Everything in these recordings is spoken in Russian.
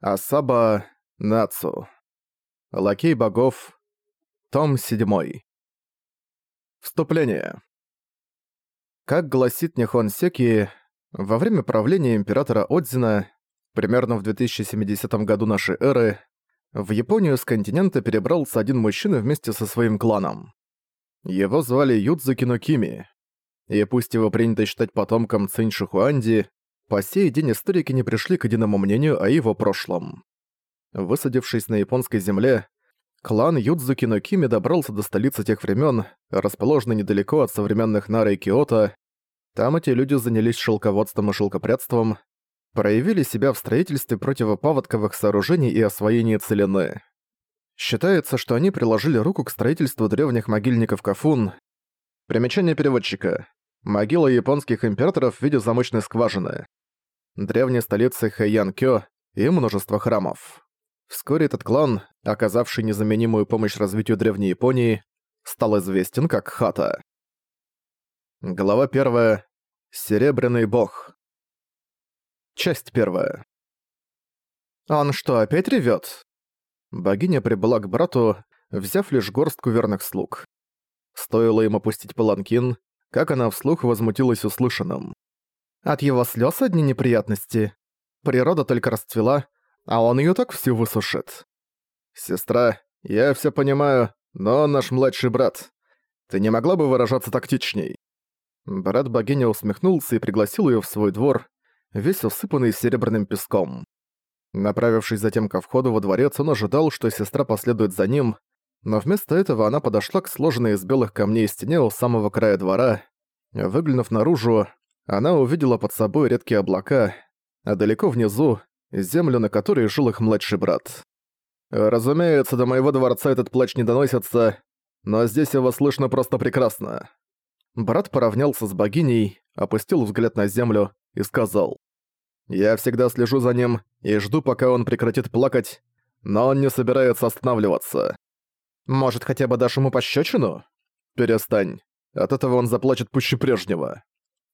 Асаба Нацу. Лакей богов. Том 7. Вступление. Как гласит Нихон Секи, во время правления императора Отзина, примерно в 2070 году нашей эры, в Японию с континента перебрался один мужчина вместе со своим кланом. Его звали Юдзуки Нокими. И пусть его принято считать потомком Цинь Шихуанди, по сей день историки не пришли к единому мнению о его прошлом. Высадившись на японской земле, клан Юдзуки но Кими добрался до столицы тех времен, расположенной недалеко от современных Нары и Киото. Там эти люди занялись шелководством и шелкопрядством, проявили себя в строительстве противопаводковых сооружений и освоении целины. Считается, что они приложили руку к строительству древних могильников Кафун. Примечание переводчика. Могила японских императоров в виде замочной скважины древней столицы Хэйян-Кё и множество храмов. Вскоре этот клан, оказавший незаменимую помощь развитию Древней Японии, стал известен как Хата. Глава 1. Серебряный бог. Часть 1. «Он что, опять ревёт?» Богиня прибыла к брату, взяв лишь горстку верных слуг. Стоило им опустить паланкин, как она вслух возмутилась услышанным. От его слез одни неприятности. Природа только расцвела, а он ее так всю высушит. «Сестра, я все понимаю, но наш младший брат. Ты не могла бы выражаться тактичней?» Брат богини усмехнулся и пригласил ее в свой двор, весь усыпанный серебряным песком. Направившись затем ко входу во дворец, он ожидал, что сестра последует за ним, но вместо этого она подошла к сложенной из белых камней стене у самого края двора. Выглянув наружу, она увидела под собой редкие облака, а далеко внизу — землю, на которой жил их младший брат. «Разумеется, до моего дворца этот плач не доносится, но здесь его слышно просто прекрасно». Брат поравнялся с богиней, опустил взгляд на землю и сказал. «Я всегда слежу за ним и жду, пока он прекратит плакать, но он не собирается останавливаться. Может, хотя бы дашь ему пощечину? Перестань. От этого он заплачет пуще прежнего.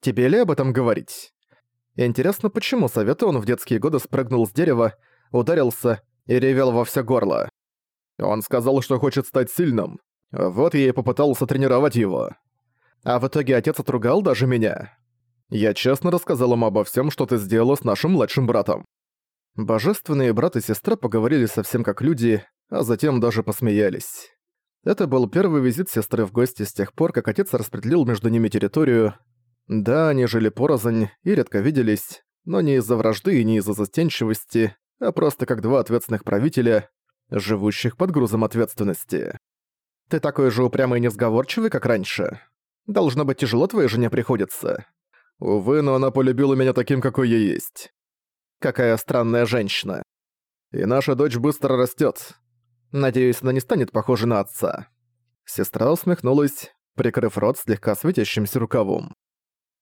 Тебе ли об этом говорить? Интересно, почему совета он в детские годы спрыгнул с дерева, ударился и ревел во все горло. Он сказал, что хочет стать сильным. Вот я и попытался тренировать его. А в итоге отец отругал даже меня. Я честно рассказал ему обо всем, что ты сделала с нашим младшим братом. Божественные брат и сестра поговорили совсем как люди, а затем даже посмеялись. Это был первый визит сестры в гости с тех пор, как отец распределил между ними территорию, да, они жили порознь и редко виделись, но не из-за вражды и не из-за застенчивости, а просто как два ответственных правителя, живущих под грузом ответственности. «Ты такой же упрямый и несговорчивый, как раньше. Должно быть тяжело твоей жене приходится. Увы, но она полюбила меня таким, какой я есть. Какая странная женщина. И наша дочь быстро растет. Надеюсь, она не станет похожа на отца». Сестра усмехнулась, прикрыв рот слегка светящимся рукавом.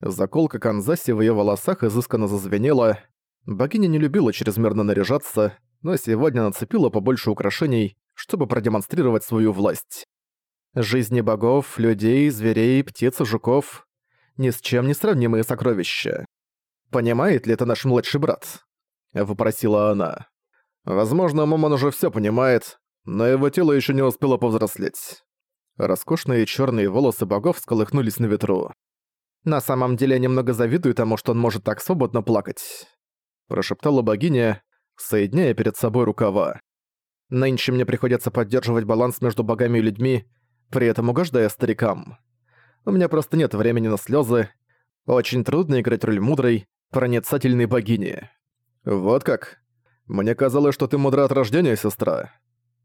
Заколка Канзаси в её волосах изысканно зазвенела. Богиня не любила чрезмерно наряжаться, но сегодня нацепила побольше украшений, чтобы продемонстрировать свою власть. Жизни богов, людей, зверей, птиц и жуков — ни с чем не сравнимые сокровища. «Понимает ли это наш младший брат?» — вопросила она. «Возможно, Момон уже всё понимает, но его тело ещё не успело повзрослеть». Роскошные чёрные волосы богов сколыхнулись на ветру. На самом деле я немного завидую тому, что он может так свободно плакать», – прошептала богиня, соединяя перед собой рукава. «Нынче мне приходится поддерживать баланс между богами и людьми, при этом угождая старикам. У меня просто нет времени на слезы. Очень трудно играть роль мудрой, проницательной богини». «Вот как? Мне казалось, что ты мудра от рождения, сестра».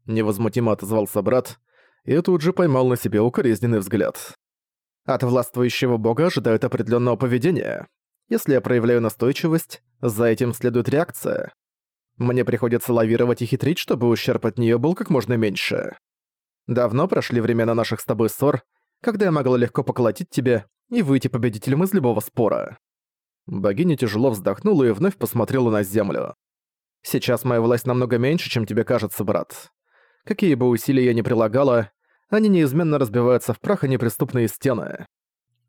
Невозмутимо отозвался брат и тут же поймал на себе укоризненный взгляд. От властвующего бога ожидают определенного поведения. Если я проявляю настойчивость, за этим следует реакция. Мне приходится лавировать и хитрить, чтобы ущерб от нее был как можно меньше. Давно прошли времена наших с тобой ссор, когда я могла легко поколотить тебя и выйти победителем из любого спора. Богиня тяжело вздохнула и вновь посмотрела на землю. Сейчас моя власть намного меньше, чем тебе кажется, брат. Какие бы усилия я ни прилагала, они неизменно разбиваются в прах и неприступные стены.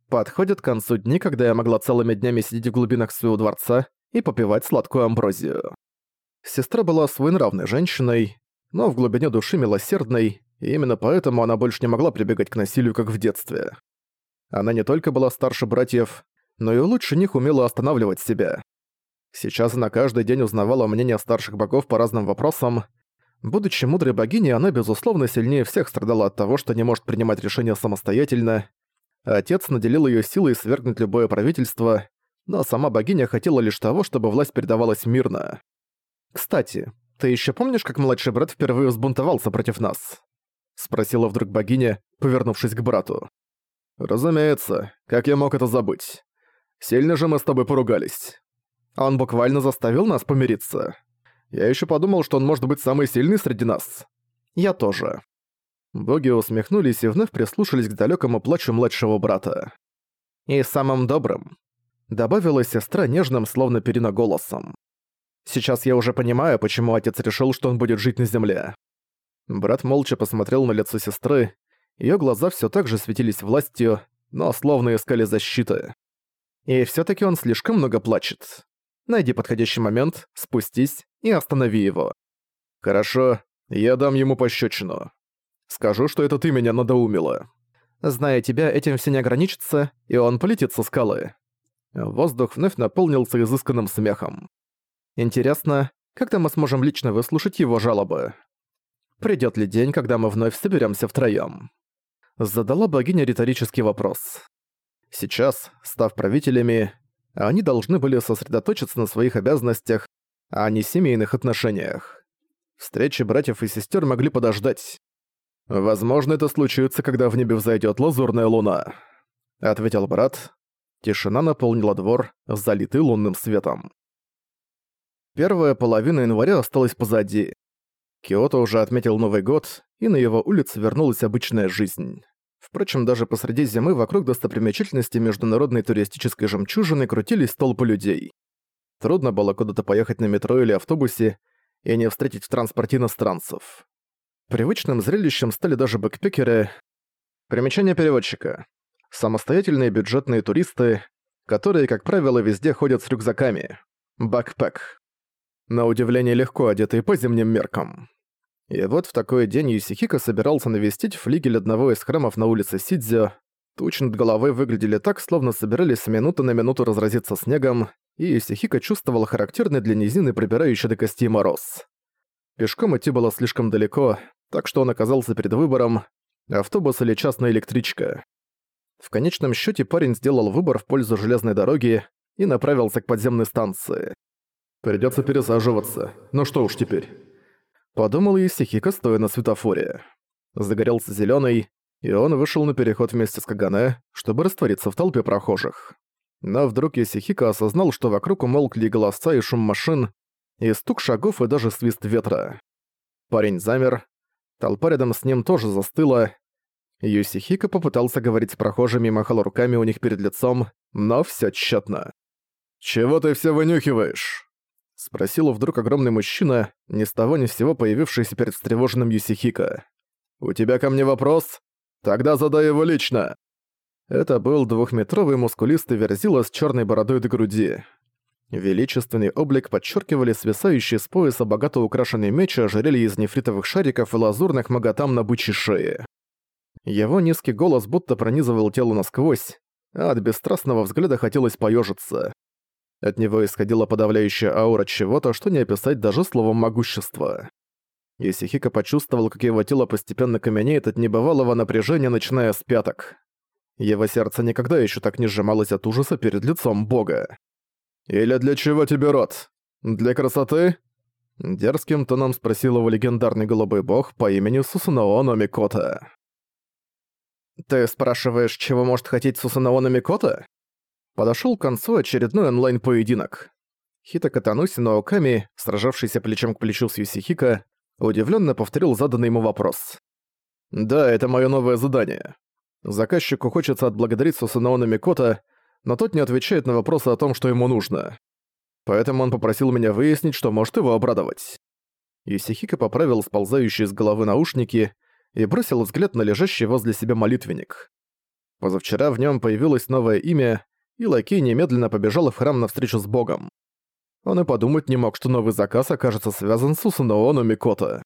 Подходят к концу дни, когда я могла целыми днями сидеть в глубинах своего дворца и попивать сладкую амброзию. Сестра была своенравной женщиной, но в глубине души милосердной, и именно поэтому она больше не могла прибегать к насилию, как в детстве. Она не только была старше братьев, но и лучше них умела останавливать себя. Сейчас она каждый день узнавала мнение старших богов по разным вопросам. Будучи мудрой богиней, она, безусловно, сильнее всех страдала от того, что не может принимать решения самостоятельно. Отец наделил ее силой свергнуть любое правительство, но сама богиня хотела лишь того, чтобы власть передавалась мирно. «Кстати, ты еще помнишь, как младший брат впервые взбунтовался против нас?» — спросила вдруг богиня, повернувшись к брату. «Разумеется, как я мог это забыть? Сильно же мы с тобой поругались. Он буквально заставил нас помириться. Я еще подумал, что он может быть самый сильный среди нас. Я тоже». Боги усмехнулись и вновь прислушались к далекому плачу младшего брата. «И самым добрым», — добавила сестра нежным, словно перина голосом. Сейчас я уже понимаю, почему отец решил, что он будет жить на земле. Брат молча посмотрел на лицо сестры. Её глаза всё так же светились властью, но словно искали защиты. И всё-таки он слишком много плачет. Найди подходящий момент, спустись и останови его. Хорошо, я дам ему пощечину. Скажу, что это ты меня надоумила. Зная тебя, этим все не ограничится, и он полетит со скалы. Воздух вновь наполнился изысканным смехом. Интересно, когда мы сможем лично выслушать его жалобы? Придёт ли день, когда мы вновь соберёмся втроём? Задала богиня риторический вопрос. Сейчас, став правителями, они должны были сосредоточиться на своих обязанностях, а не семейных отношениях. Встречи братьев и сестер могли подождать. «Возможно, это случится, когда в небе взойдет лазурная луна», — ответил брат. Тишина наполнила двор, залитый лунным светом. Первая половина января осталась позади. Киото уже отметил Новый год, и на его улице вернулась обычная жизнь. Впрочем, даже посреди зимы вокруг достопримечательности международной туристической жемчужины крутились толпы людей. Трудно было куда-то поехать на метро или автобусе и не встретить в транспорте иностранцев. Привычным зрелищем стали даже бэкпекеры. Примечание переводчика. Самостоятельные бюджетные туристы, которые, как правило, везде ходят с рюкзаками. Бэкпэк на удивление легко одетый по зимним меркам. И вот в такой день Юсихика собирался навестить флигель одного из храмов на улице Сидзё. Тучи над головой выглядели так, словно собирались с минуты на минуту разразиться снегом, и Юсихика чувствовал характерный для низины пробирающий до костей мороз. Пешком идти было слишком далеко, так что он оказался перед выбором автобус или частная электричка. В конечном счете парень сделал выбор в пользу железной дороги и направился к подземной станции. Придётся пересаживаться. Ну что уж теперь. Подумал Исихика, стоя на светофоре. Загорелся зелёный, и он вышел на переход вместе с Кагане, чтобы раствориться в толпе прохожих. Но вдруг Исихика осознал, что вокруг умолкли голоса и шум машин, и стук шагов и даже свист ветра. Парень замер, толпа рядом с ним тоже застыла. Юсихика попытался говорить с прохожими и махал руками у них перед лицом, но всё тщетно. «Чего ты всё вынюхиваешь?» Спросил вдруг огромный мужчина, ни с того ни с сего появившийся перед встревоженным Юсихика. «У тебя ко мне вопрос? Тогда задай его лично!» Это был двухметровый мускулистый верзила с черной бородой до груди. Величественный облик подчеркивали свисающие с пояса богато украшенные мечи ожерелья из нефритовых шариков и лазурных магатам на бычьей шее. Его низкий голос будто пронизывал тело насквозь, а от бесстрастного взгляда хотелось поежиться. От него исходила подавляющая аура чего-то, что не описать даже словом «могущество». Исихика почувствовал, как его тело постепенно каменеет от небывалого напряжения, начиная с пяток. Его сердце никогда еще так не сжималось от ужаса перед лицом бога. «Или для чего тебе рот? Для красоты?» Дерзким тоном спросил его легендарный голубой бог по имени Сусунао Номикота. «Ты спрашиваешь, чего может хотеть Сусунао Номикота?» Подошел к концу очередной онлайн-поединок. Хита Катануси Наоками, сражавшийся плечом к плечу с Юсихика, удивленно повторил заданный ему вопрос. «Да, это мое новое задание. Заказчику хочется отблагодарить Сусанаона Микота, но тот не отвечает на вопросы о том, что ему нужно. Поэтому он попросил меня выяснить, что может его обрадовать». Юсихика поправил сползающие с головы наушники и бросил взгляд на лежащий возле себя молитвенник. Позавчера в нем появилось новое имя, и Лакей немедленно побежал в храм навстречу с богом. Он и подумать не мог, что новый заказ окажется связан с Усунооно Микото.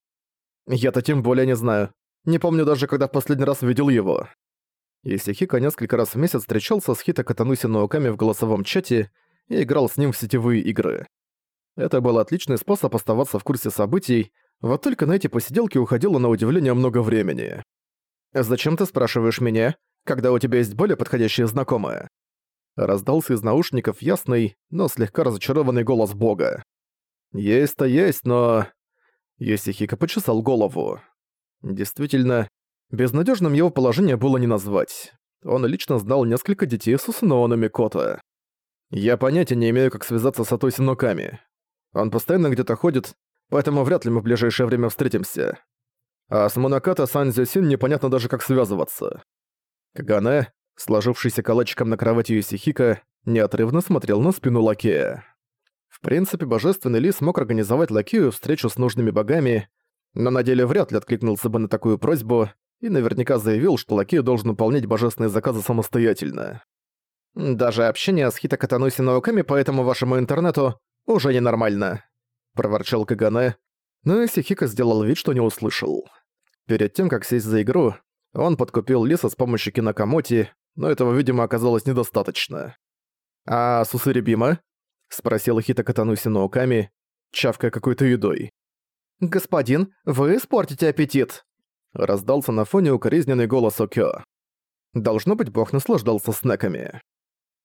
Я-то тем более не знаю. Не помню даже, когда в последний раз видел его. Исихика несколько раз в месяц встречался с Хита Катануси Науками в голосовом чате и играл с ним в сетевые игры. Это был отличный способ оставаться в курсе событий, вот только на эти посиделки уходило на удивление много времени. «Зачем ты спрашиваешь меня, когда у тебя есть более подходящие знакомые?» Раздался из наушников ясный, но слегка разочарованный голос бога. «Есть-то есть, но...» Йосихико почесал голову. Действительно, безнадежным его положение было не назвать. Он лично знал несколько детей с Усуноона Микото. Я понятия не имею, как связаться с Атоси Ноками. Он постоянно где-то ходит, поэтому вряд ли мы в ближайшее время встретимся. А с Монаката Санзюсин непонятно даже как связываться. Кагане, сложившийся калачиком на кровати Юсихика, неотрывно смотрел на спину лакея. В принципе, божественный лис мог организовать лакею встречу с нужными богами, но на деле вряд ли откликнулся бы на такую просьбу и наверняка заявил, что лакей должен выполнять божественные заказы самостоятельно. «Даже общение с Хитокатануси науками по этому вашему интернету уже ненормально», — проворчал Кагане, но Исихика сделал вид, что не услышал. Перед тем, как сесть за игру, он подкупил Лиса с помощью кинокомоти, но этого, видимо, оказалось недостаточно. «А Сусырибима?» — спросил Хита Катануси науками, чавкая какой-то едой. «Господин, вы испортите аппетит!» Раздался на фоне укоризненный голос Окё. Должно быть, бог наслаждался снеками.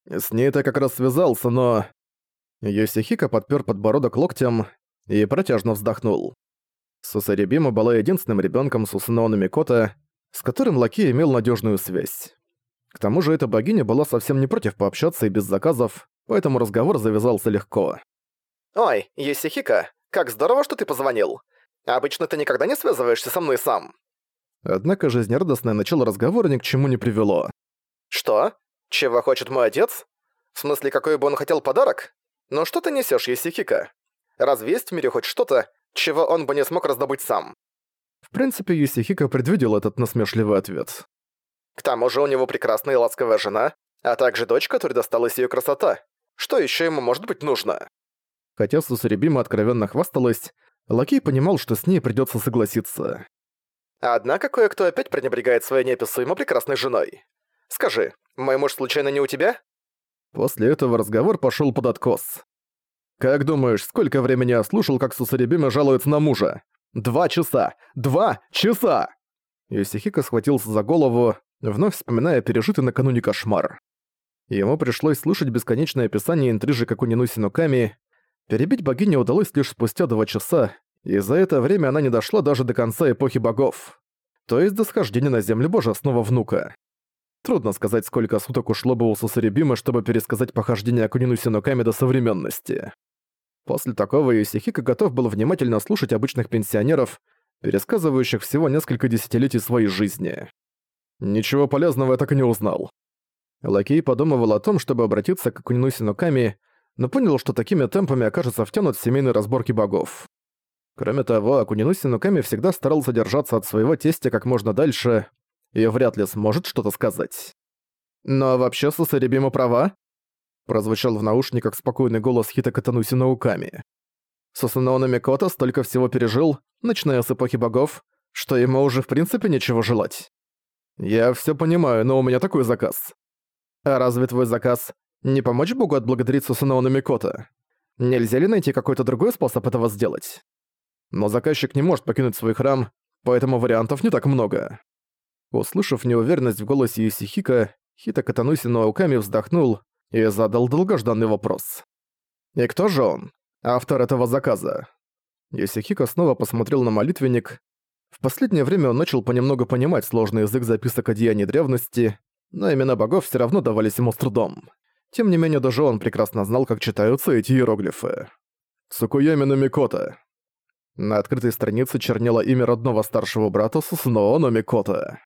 С ней-то как раз связался, но... Йосихика подпер подбородок локтем и протяжно вздохнул. Сусарибима была единственным ребенком Сусуноона Микота, с которым Лаки имел надежную связь. К тому же эта богиня была совсем не против пообщаться и без заказов, поэтому разговор завязался легко. «Ой, Есихика, как здорово, что ты позвонил. Обычно ты никогда не связываешься со мной сам». Однако жизнерадостное начало разговора ни к чему не привело. «Что? Чего хочет мой отец? В смысле, какой бы он хотел подарок? Ну что ты несешь, Есихика? Разве есть в мире хоть что-то, чего он бы не смог раздобыть сам?» В принципе, Юсихика предвидел этот насмешливый ответ. К тому же у него прекрасная и ласковая жена, а также дочь, которой досталась ее красота. Что еще ему может быть нужно? Хотя Сусурибима откровенно хвасталась, Лакей понимал, что с ней придется согласиться. Однако кое-кто опять пренебрегает своей неописуемо прекрасной женой. Скажи, мой муж случайно не у тебя? После этого разговор пошел под откос. Как думаешь, сколько времени я слушал, как Сусурибима жалуется на мужа? Два часа! Два часа! Юсихика схватился за голову, вновь вспоминая пережитый накануне кошмар. Ему пришлось слушать бесконечное описание интрижи Какунину Синуками. Перебить богиню удалось лишь спустя два часа, и за это время она не дошла даже до конца эпохи богов. То есть до схождения на землю божественного внука. Трудно сказать, сколько суток ушло бы у Сусарибима, чтобы пересказать похождение Акунину Синуками до современности. После такого Юсихика готов был внимательно слушать обычных пенсионеров, пересказывающих всего несколько десятилетий своей жизни. Ничего полезного я так и не узнал. Лакей подумывал о том, чтобы обратиться к Акунину Синуками, но понял, что такими темпами окажется втянут в семейные разборки богов. Кроме того, Акунину Синуками всегда старался держаться от своего тестя как можно дальше и вряд ли сможет что-то сказать. «Но вообще Сусарибима права?» Прозвучал в наушниках спокойный голос Хита Катануси науками. Сусаноона Микото столько всего пережил, начиная с эпохи богов, что ему уже в принципе нечего желать. Я все понимаю, но у меня такой заказ. А разве твой заказ не помочь богу отблагодарить Сусаноона Микото? Нельзя ли найти какой-то другой способ этого сделать? Но заказчик не может покинуть свой храм, поэтому вариантов не так много. Услышав неуверенность в голосе Юсихика, Хита Катануси науками вздохнул и задал долгожданный вопрос. «И кто же он? Автор этого заказа?» Юсихика снова посмотрел на молитвенник. В последнее время он начал понемногу понимать сложный язык записок о деянии древности, но имена богов все равно давались ему с трудом. Тем не менее, даже он прекрасно знал, как читаются эти иероглифы. Цукуями Микота. На открытой странице чернело имя родного старшего брата Сусуноона Микота.